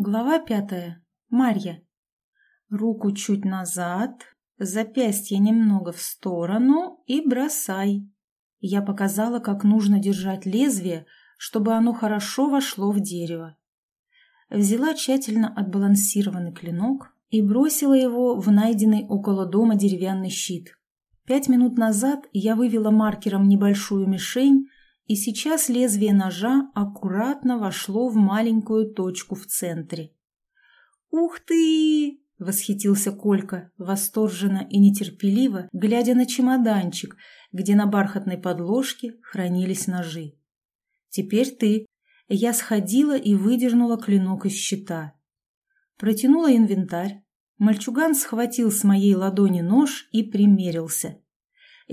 Глава пятая. Марья. Руку чуть назад, запястье немного в сторону и бросай. Я показала, как нужно держать лезвие, чтобы оно хорошо вошло в дерево. Взяла тщательно отбалансированный клинок и бросила его в найденный около дома деревянный щит. Пять минут назад я вывела маркером небольшую мишень и сейчас лезвие ножа аккуратно вошло в маленькую точку в центре. «Ух ты!» — восхитился Колька, восторженно и нетерпеливо, глядя на чемоданчик, где на бархатной подложке хранились ножи. «Теперь ты». Я сходила и выдернула клинок из щита. Протянула инвентарь. Мальчуган схватил с моей ладони нож и примерился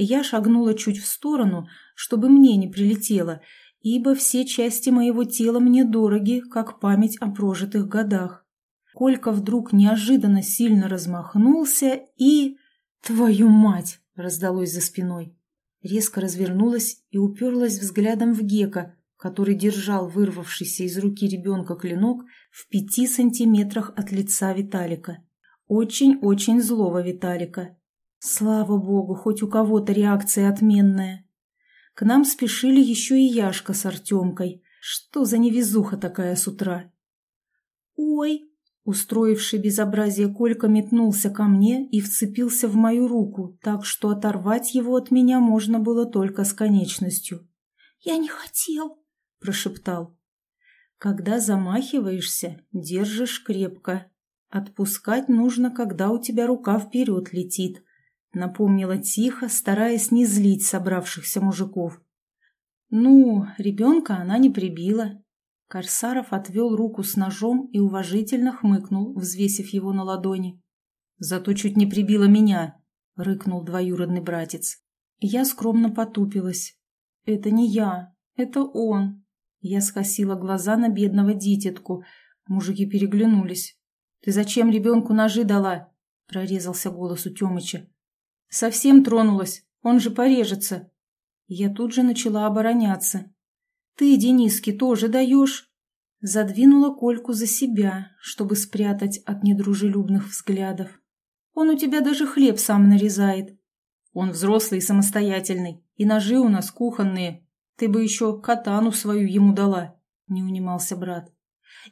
я шагнула чуть в сторону, чтобы мне не прилетело, ибо все части моего тела мне дороги, как память о прожитых годах. Колька вдруг неожиданно сильно размахнулся и... «Твою мать!» — раздалось за спиной. Резко развернулась и уперлась взглядом в Гека, который держал вырвавшийся из руки ребенка клинок в пяти сантиметрах от лица Виталика. Очень-очень злого Виталика. Слава богу, хоть у кого-то реакция отменная. К нам спешили еще и Яшка с Артемкой. Что за невезуха такая с утра? «Ой!» Устроивший безобразие Колька метнулся ко мне и вцепился в мою руку, так что оторвать его от меня можно было только с конечностью. «Я не хотел!» – прошептал. «Когда замахиваешься, держишь крепко. Отпускать нужно, когда у тебя рука вперед летит, Напомнила тихо, стараясь не злить собравшихся мужиков. Ну, ребенка она не прибила. Корсаров отвел руку с ножом и уважительно хмыкнул, взвесив его на ладони. «Зато чуть не прибила меня», — рыкнул двоюродный братец. Я скромно потупилась. «Это не я, это он». Я скосила глаза на бедного дитятку. Мужики переглянулись. «Ты зачем ребенку ножи дала?» — прорезался голос у Тёмыча. Совсем тронулась, он же порежется. Я тут же начала обороняться. Ты, Дениски, тоже даешь? Задвинула Кольку за себя, чтобы спрятать от недружелюбных взглядов. Он у тебя даже хлеб сам нарезает. Он взрослый и самостоятельный, и ножи у нас кухонные. Ты бы еще катану свою ему дала, не унимался брат.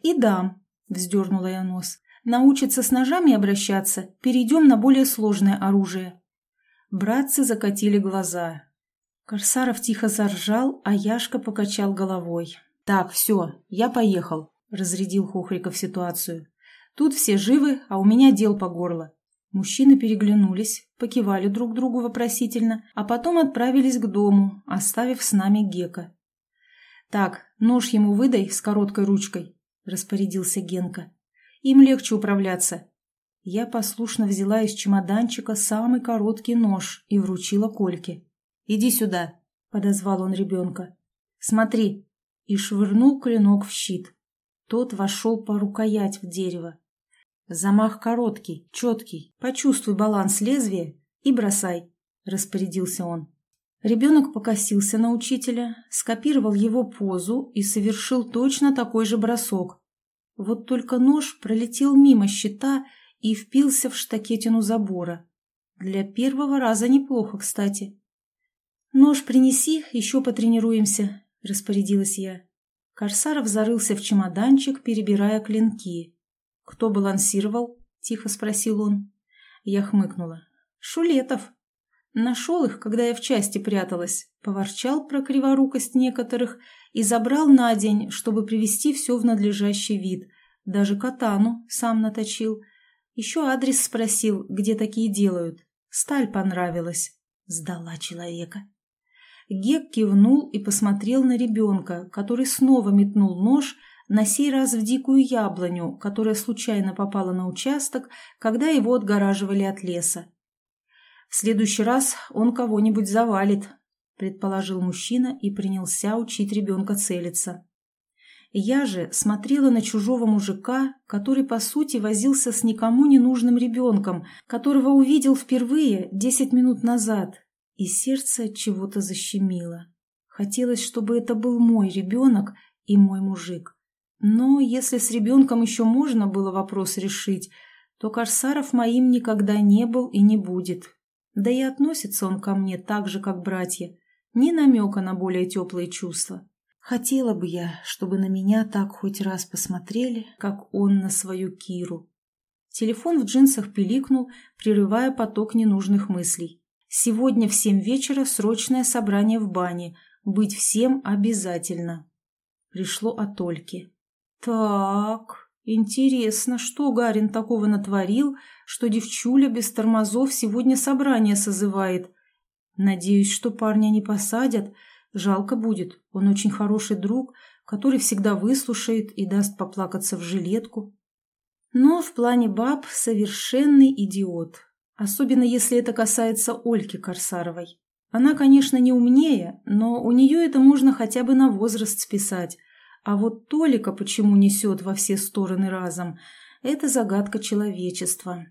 И дам, вздернула я нос. Научиться с ножами обращаться, перейдем на более сложное оружие. Братцы закатили глаза. Корсаров тихо заржал, а Яшка покачал головой. «Так, все, я поехал», — разрядил Хохриков ситуацию. «Тут все живы, а у меня дел по горло». Мужчины переглянулись, покивали друг другу вопросительно, а потом отправились к дому, оставив с нами Гека. «Так, нож ему выдай с короткой ручкой», — распорядился Генка. «Им легче управляться. Я послушно взяла из чемоданчика самый короткий нож и вручила Кольке. «Иди сюда», — подозвал он ребенка. «Смотри», — и швырнул клинок в щит. Тот вошел по рукоять в дерево. «Замах короткий, четкий. Почувствуй баланс лезвия и бросай», — распорядился он. Ребенок покосился на учителя, скопировал его позу и совершил точно такой же бросок. Вот только нож пролетел мимо щита и впился в штакетину забора. Для первого раза неплохо, кстати. «Нож принеси, еще потренируемся», — распорядилась я. Корсаров зарылся в чемоданчик, перебирая клинки. «Кто балансировал?» — тихо спросил он. Я хмыкнула. «Шулетов. Нашел их, когда я в части пряталась, поворчал про криворукость некоторых и забрал на день, чтобы привести все в надлежащий вид. Даже катану сам наточил — еще адрес спросил, где такие делают. Сталь понравилась. Сдала человека. Гек кивнул и посмотрел на ребенка, который снова метнул нож, на сей раз в дикую яблоню, которая случайно попала на участок, когда его отгораживали от леса. «В следующий раз он кого-нибудь завалит», — предположил мужчина и принялся учить ребенка целиться. Я же смотрела на чужого мужика, который, по сути, возился с никому не нужным ребенком, которого увидел впервые десять минут назад, и сердце чего-то защемило. Хотелось, чтобы это был мой ребенок и мой мужик. Но если с ребенком еще можно было вопрос решить, то Корсаров моим никогда не был и не будет. Да и относится он ко мне так же, как братья. Ни намека на более теплые чувства. Хотела бы я, чтобы на меня так хоть раз посмотрели, как он на свою Киру. Телефон в джинсах пиликнул, прерывая поток ненужных мыслей. Сегодня в семь вечера срочное собрание в бане. Быть всем обязательно. Пришло от Ольки. Так, интересно, что Гарин такого натворил, что девчуля без тормозов сегодня собрание созывает? Надеюсь, что парня не посадят. Жалко будет, он очень хороший друг, который всегда выслушает и даст поплакаться в жилетку. Но в плане баб совершенный идиот. Особенно если это касается Ольки Корсаровой. Она, конечно, не умнее, но у нее это можно хотя бы на возраст списать. А вот Толика почему несет во все стороны разом – это загадка человечества.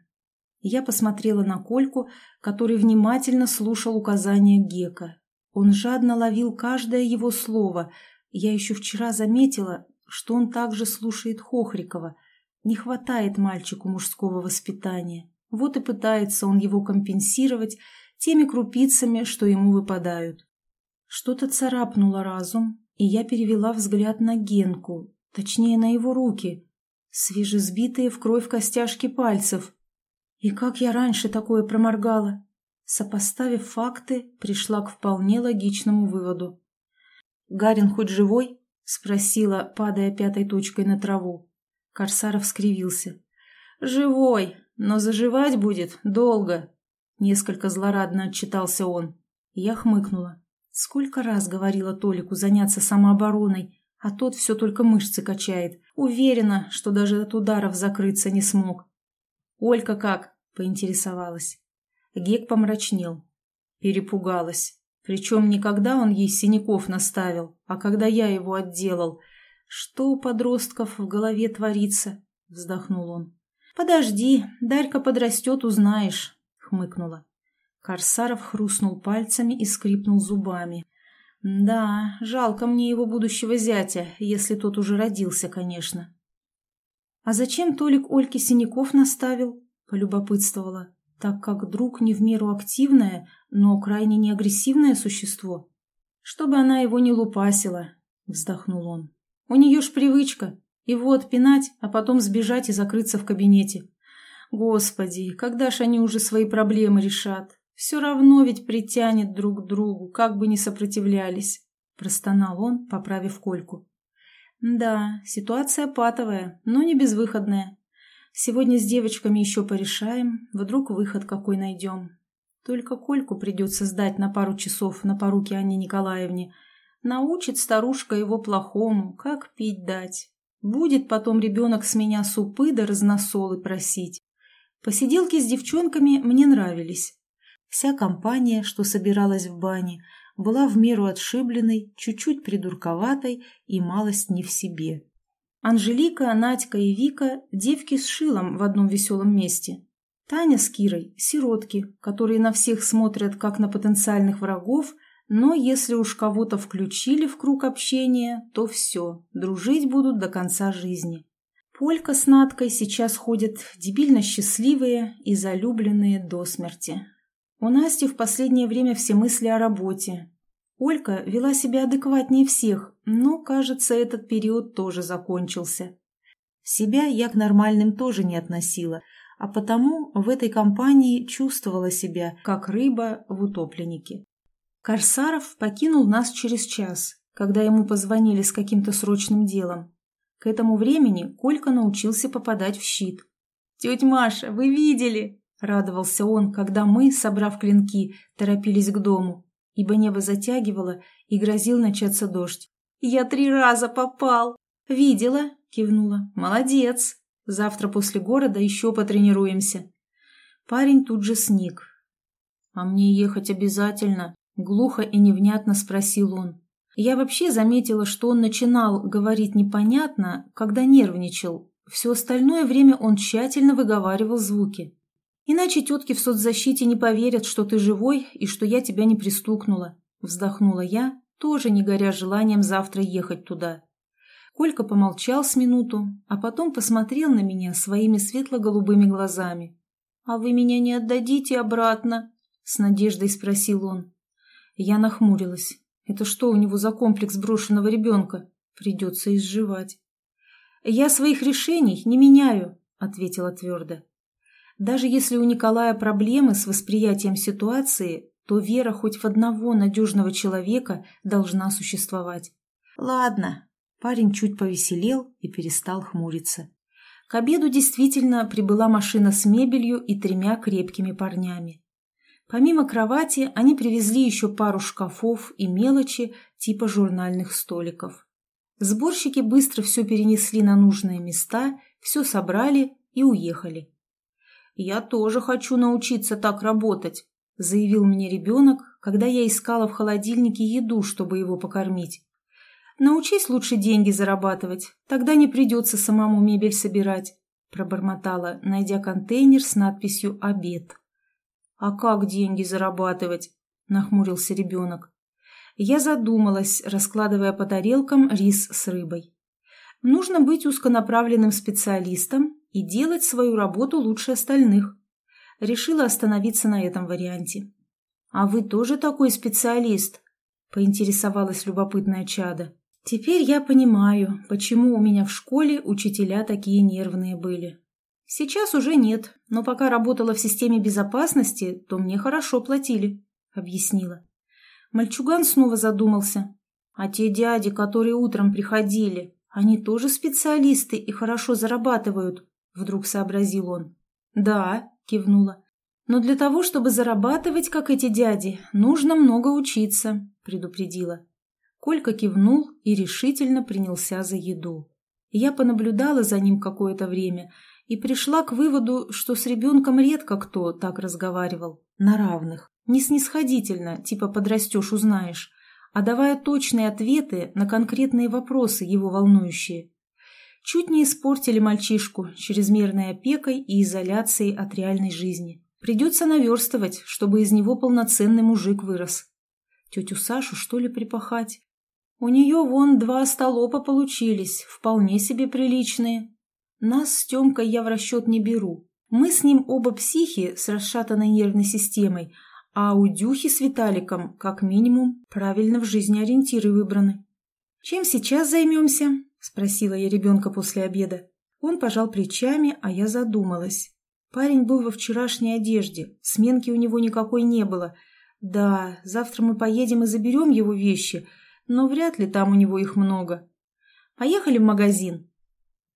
Я посмотрела на Кольку, который внимательно слушал указания Гека. Он жадно ловил каждое его слово. Я еще вчера заметила, что он также слушает Хохрикова – не хватает мальчику мужского воспитания. Вот и пытается он его компенсировать теми крупицами, что ему выпадают. Что-то царапнуло разум, и я перевела взгляд на Генку, точнее на его руки, свежесбитые в кровь костяшки пальцев. И как я раньше такое проморгала? Сопоставив факты, пришла к вполне логичному выводу. «Гарин хоть живой?» — спросила, падая пятой точкой на траву. Корсаров скривился. «Живой, но заживать будет долго», — несколько злорадно отчитался он. Я хмыкнула. Сколько раз говорила Толику заняться самообороной, а тот все только мышцы качает. Уверена, что даже от ударов закрыться не смог. «Олька как?» — поинтересовалась. Гек помрачнел. Перепугалась. Причем не когда он ей синяков наставил, а когда я его отделал — «Что у подростков в голове творится?» — вздохнул он. «Подожди, Дарька подрастет, узнаешь», — хмыкнула. Корсаров хрустнул пальцами и скрипнул зубами. «Да, жалко мне его будущего зятя, если тот уже родился, конечно». «А зачем Толик Ольке синяков наставил?» — полюбопытствовала, так как друг не в меру активное, но крайне неагрессивное существо. «Чтобы она его не лупасила», — вздохнул он. У нее ж привычка. И вот пинать, а потом сбежать и закрыться в кабинете. Господи, когда ж они уже свои проблемы решат? Все равно ведь притянет друг к другу, как бы ни сопротивлялись. Простонал он, поправив кольку. Да, ситуация патовая, но не безвыходная. Сегодня с девочками еще порешаем, вдруг выход какой найдем. Только Кольку придется сдать на пару часов на поруки Анне Николаевне – Научит старушка его плохому, как пить дать. Будет потом ребенок с меня супы да разносолы просить. Посиделки с девчонками мне нравились. Вся компания, что собиралась в бане, была в меру отшибленной, чуть-чуть придурковатой и малость не в себе. Анжелика, Надька и Вика – девки с шилом в одном веселом месте. Таня с Кирой – сиротки, которые на всех смотрят как на потенциальных врагов но если уж кого-то включили в круг общения, то все, дружить будут до конца жизни. Полька с Надкой сейчас ходят дебильно счастливые и залюбленные до смерти. У Насти в последнее время все мысли о работе. Олька вела себя адекватнее всех, но, кажется, этот период тоже закончился. Себя я к нормальным тоже не относила, а потому в этой компании чувствовала себя, как рыба в утопленнике. Корсаров покинул нас через час, когда ему позвонили с каким-то срочным делом. К этому времени Колька научился попадать в щит. «Тетя Маша, вы видели?» – радовался он, когда мы, собрав клинки, торопились к дому, ибо небо затягивало и грозил начаться дождь. «Я три раза попал!» «Видела?» – кивнула. «Молодец! Завтра после города еще потренируемся». Парень тут же сник. «А мне ехать обязательно?» Глухо и невнятно спросил он. Я вообще заметила, что он начинал говорить непонятно, когда нервничал. Все остальное время он тщательно выговаривал звуки. Иначе тетки в соцзащите не поверят, что ты живой и что я тебя не пристукнула. Вздохнула я, тоже не горя желанием завтра ехать туда. Колька помолчал с минуту, а потом посмотрел на меня своими светло-голубыми глазами. «А вы меня не отдадите обратно?» — с надеждой спросил он. Я нахмурилась. «Это что у него за комплекс брошенного ребенка? Придется изживать». «Я своих решений не меняю», — ответила твердо. Даже если у Николая проблемы с восприятием ситуации, то вера хоть в одного надежного человека должна существовать. «Ладно». Парень чуть повеселел и перестал хмуриться. К обеду действительно прибыла машина с мебелью и тремя крепкими парнями. Помимо кровати они привезли еще пару шкафов и мелочи типа журнальных столиков. Сборщики быстро все перенесли на нужные места, все собрали и уехали. «Я тоже хочу научиться так работать», — заявил мне ребенок, когда я искала в холодильнике еду, чтобы его покормить. «Научись лучше деньги зарабатывать, тогда не придется самому мебель собирать», — пробормотала, найдя контейнер с надписью «Обед». «А как деньги зарабатывать?» — нахмурился ребенок. Я задумалась, раскладывая по тарелкам рис с рыбой. Нужно быть узконаправленным специалистом и делать свою работу лучше остальных. Решила остановиться на этом варианте. «А вы тоже такой специалист?» – поинтересовалась любопытная чада. «Теперь я понимаю, почему у меня в школе учителя такие нервные были. Сейчас уже нет, но пока работала в системе безопасности, то мне хорошо платили», – объяснила. Мальчуган снова задумался. «А те дяди, которые утром приходили, они тоже специалисты и хорошо зарабатывают?» — вдруг сообразил он. «Да», — кивнула. «Но для того, чтобы зарабатывать, как эти дяди, нужно много учиться», — предупредила. Колька кивнул и решительно принялся за еду. Я понаблюдала за ним какое-то время и пришла к выводу, что с ребенком редко кто так разговаривал, на равных, не снисходительно, типа подрастешь, узнаешь, а давая точные ответы на конкретные вопросы, его волнующие чуть не испортили мальчишку чрезмерной опекой и изоляцией от реальной жизни. Придется наверстывать, чтобы из него полноценный мужик вырос. Тетю Сашу, что ли, припахать? У нее вон два столопа получились, вполне себе приличные. Нас с Темкой я в расчет не беру. Мы с ним оба психи с расшатанной нервной системой, а у Дюхи с Виталиком, как минимум, правильно в жизни ориентиры выбраны. Чем сейчас займемся? — спросила я ребенка после обеда. Он пожал плечами, а я задумалась. Парень был во вчерашней одежде, сменки у него никакой не было. Да, завтра мы поедем и заберем его вещи, но вряд ли там у него их много. Поехали в магазин.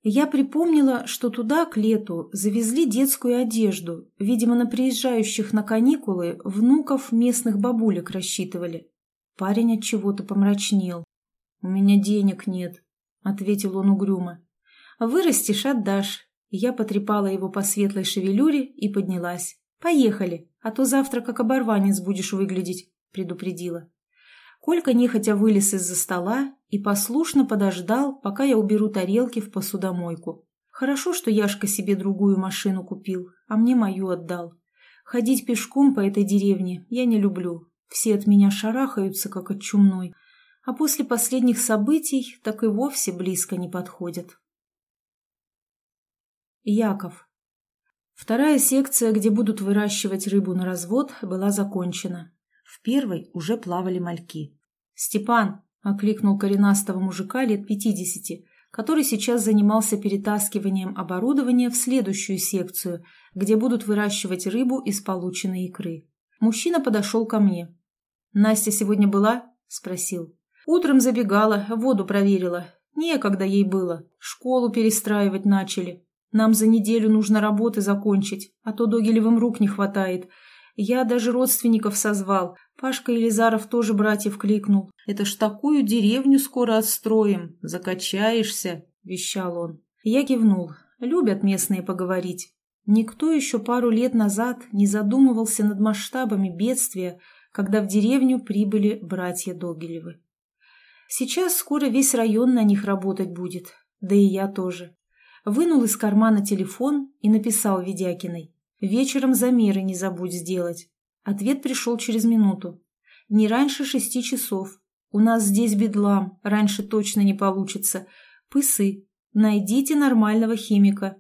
Я припомнила, что туда к лету завезли детскую одежду, видимо, на приезжающих на каникулы внуков местных бабулек рассчитывали. Парень от чего-то помрачнел. У меня денег нет, ответил он угрюмо. «Вырастешь, отдашь». Я потрепала его по светлой шевелюре и поднялась. «Поехали, а то завтра как оборванец будешь выглядеть», — предупредила. Колька нехотя вылез из-за стола и послушно подождал, пока я уберу тарелки в посудомойку. Хорошо, что Яшка себе другую машину купил, а мне мою отдал. Ходить пешком по этой деревне я не люблю. Все от меня шарахаются, как от чумной, а после последних событий так и вовсе близко не подходят. Яков. Вторая секция, где будут выращивать рыбу на развод, была закончена. В первой уже плавали мальки. «Степан!» – окликнул коренастого мужика лет пятидесяти, который сейчас занимался перетаскиванием оборудования в следующую секцию, где будут выращивать рыбу из полученной икры. Мужчина подошел ко мне. «Настя сегодня была?» – спросил. Утром забегала, воду проверила. Некогда ей было. Школу перестраивать начали. Нам за неделю нужно работы закончить, а то Догилевым рук не хватает. Я даже родственников созвал. Пашка Елизаров тоже братьев кликнул. «Это ж такую деревню скоро отстроим. Закачаешься», — вещал он. Я кивнул. Любят местные поговорить. Никто еще пару лет назад не задумывался над масштабами бедствия, когда в деревню прибыли братья Догилевы. Сейчас скоро весь район на них работать будет, да и я тоже. Вынул из кармана телефон и написал Ведякиной. «Вечером замеры не забудь сделать». Ответ пришел через минуту. «Не раньше шести часов. У нас здесь бедлам, раньше точно не получится. Пысы. Найдите нормального химика.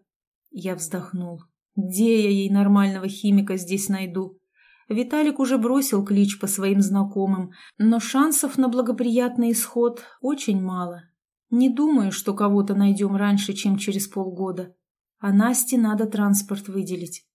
Я вздохнул. Где я ей нормального химика здесь найду? Виталик уже бросил клич по своим знакомым, но шансов на благоприятный исход очень мало. Не думаю, что кого-то найдем раньше, чем через полгода. А Насте надо транспорт выделить.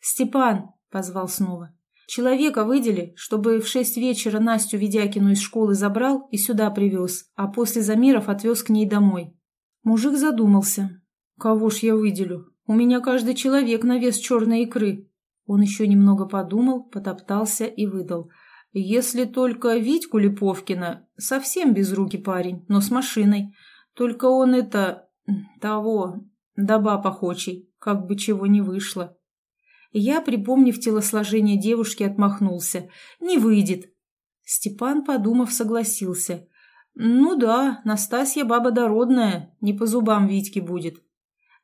«Степан!» — позвал снова. «Человека выдели, чтобы в шесть вечера Настю Ведякину из школы забрал и сюда привез, а после замеров отвез к ней домой». Мужик задумался. «Кого ж я выделю? У меня каждый человек на вес черной икры». Он еще немного подумал, потоптался и выдал. «Если только Витьку Липовкина, совсем без руки парень, но с машиной. Только он это... того... доба похочий, как бы чего не вышло». Я, припомнив телосложение девушки, отмахнулся. «Не выйдет». Степан, подумав, согласился. «Ну да, Настасья баба дородная, не по зубам Витьке будет».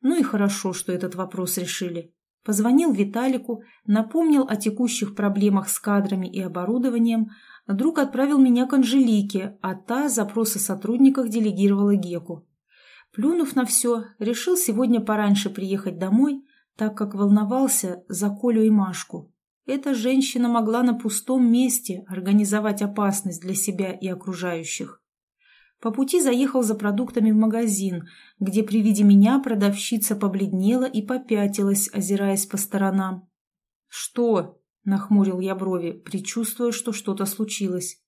Ну и хорошо, что этот вопрос решили. Позвонил Виталику, напомнил о текущих проблемах с кадрами и оборудованием. Друг отправил меня к Анжелике, а та запрос о сотрудниках делегировала Геку. Плюнув на все, решил сегодня пораньше приехать домой, так как волновался за Колю и Машку. Эта женщина могла на пустом месте организовать опасность для себя и окружающих. По пути заехал за продуктами в магазин, где при виде меня продавщица побледнела и попятилась, озираясь по сторонам. «Что?» – нахмурил я брови, предчувствуя, что что-то случилось.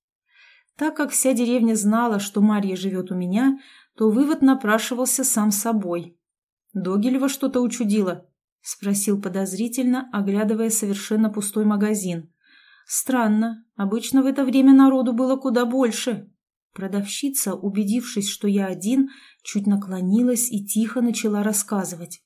Так как вся деревня знала, что Марья живет у меня, то вывод напрашивался сам собой. «Догилева что-то учудила?» – спросил подозрительно, оглядывая совершенно пустой магазин. «Странно. Обычно в это время народу было куда больше, Продавщица, убедившись, что я один, чуть наклонилась и тихо начала рассказывать.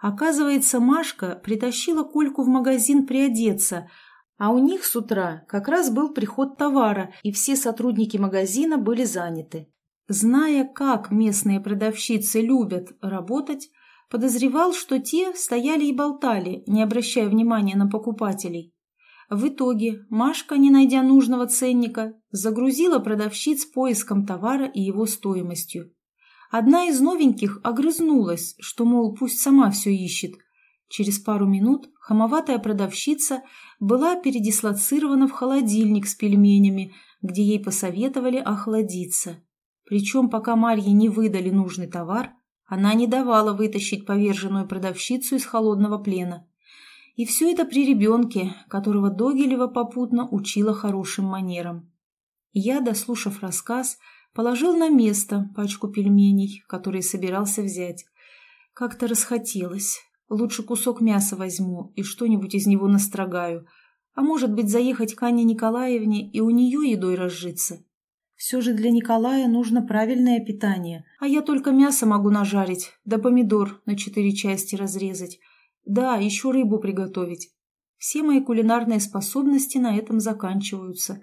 Оказывается, Машка притащила Кольку в магазин приодеться, а у них с утра как раз был приход товара, и все сотрудники магазина были заняты. Зная, как местные продавщицы любят работать, подозревал, что те стояли и болтали, не обращая внимания на покупателей. В итоге Машка, не найдя нужного ценника, загрузила продавщиц поиском товара и его стоимостью. Одна из новеньких огрызнулась, что, мол, пусть сама все ищет. Через пару минут хамоватая продавщица была передислоцирована в холодильник с пельменями, где ей посоветовали охладиться. Причем, пока Марье не выдали нужный товар, она не давала вытащить поверженную продавщицу из холодного плена. И все это при ребенке, которого Догилева попутно учила хорошим манерам. Я, дослушав рассказ, положил на место пачку пельменей, которые собирался взять. Как-то расхотелось. Лучше кусок мяса возьму и что-нибудь из него настрогаю. А может быть, заехать к Анне Николаевне и у нее едой разжиться. Все же для Николая нужно правильное питание, а я только мясо могу нажарить, да помидор на четыре части разрезать. Да, еще рыбу приготовить. Все мои кулинарные способности на этом заканчиваются.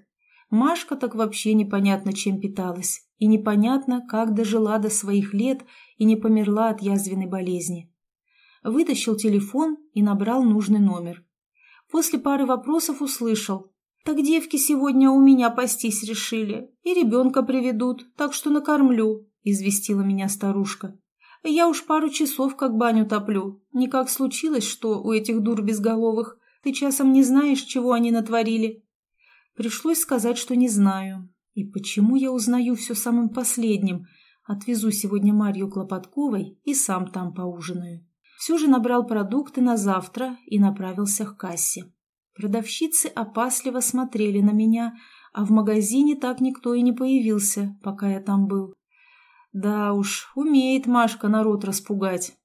Машка так вообще непонятно чем питалась, и непонятно, как дожила до своих лет и не померла от язвенной болезни. Вытащил телефон и набрал нужный номер. После пары вопросов услышал. «Так девки сегодня у меня пастись решили, и ребенка приведут, так что накормлю», — известила меня старушка. Я уж пару часов как баню топлю. Никак случилось, что у этих дур безголовых. Ты часом не знаешь, чего они натворили?» Пришлось сказать, что не знаю. И почему я узнаю все самым последним? Отвезу сегодня Марью Клопотковой и сам там поужинаю. Все же набрал продукты на завтра и направился к кассе. Продавщицы опасливо смотрели на меня, а в магазине так никто и не появился, пока я там был. Да уж, умеет Машка народ распугать.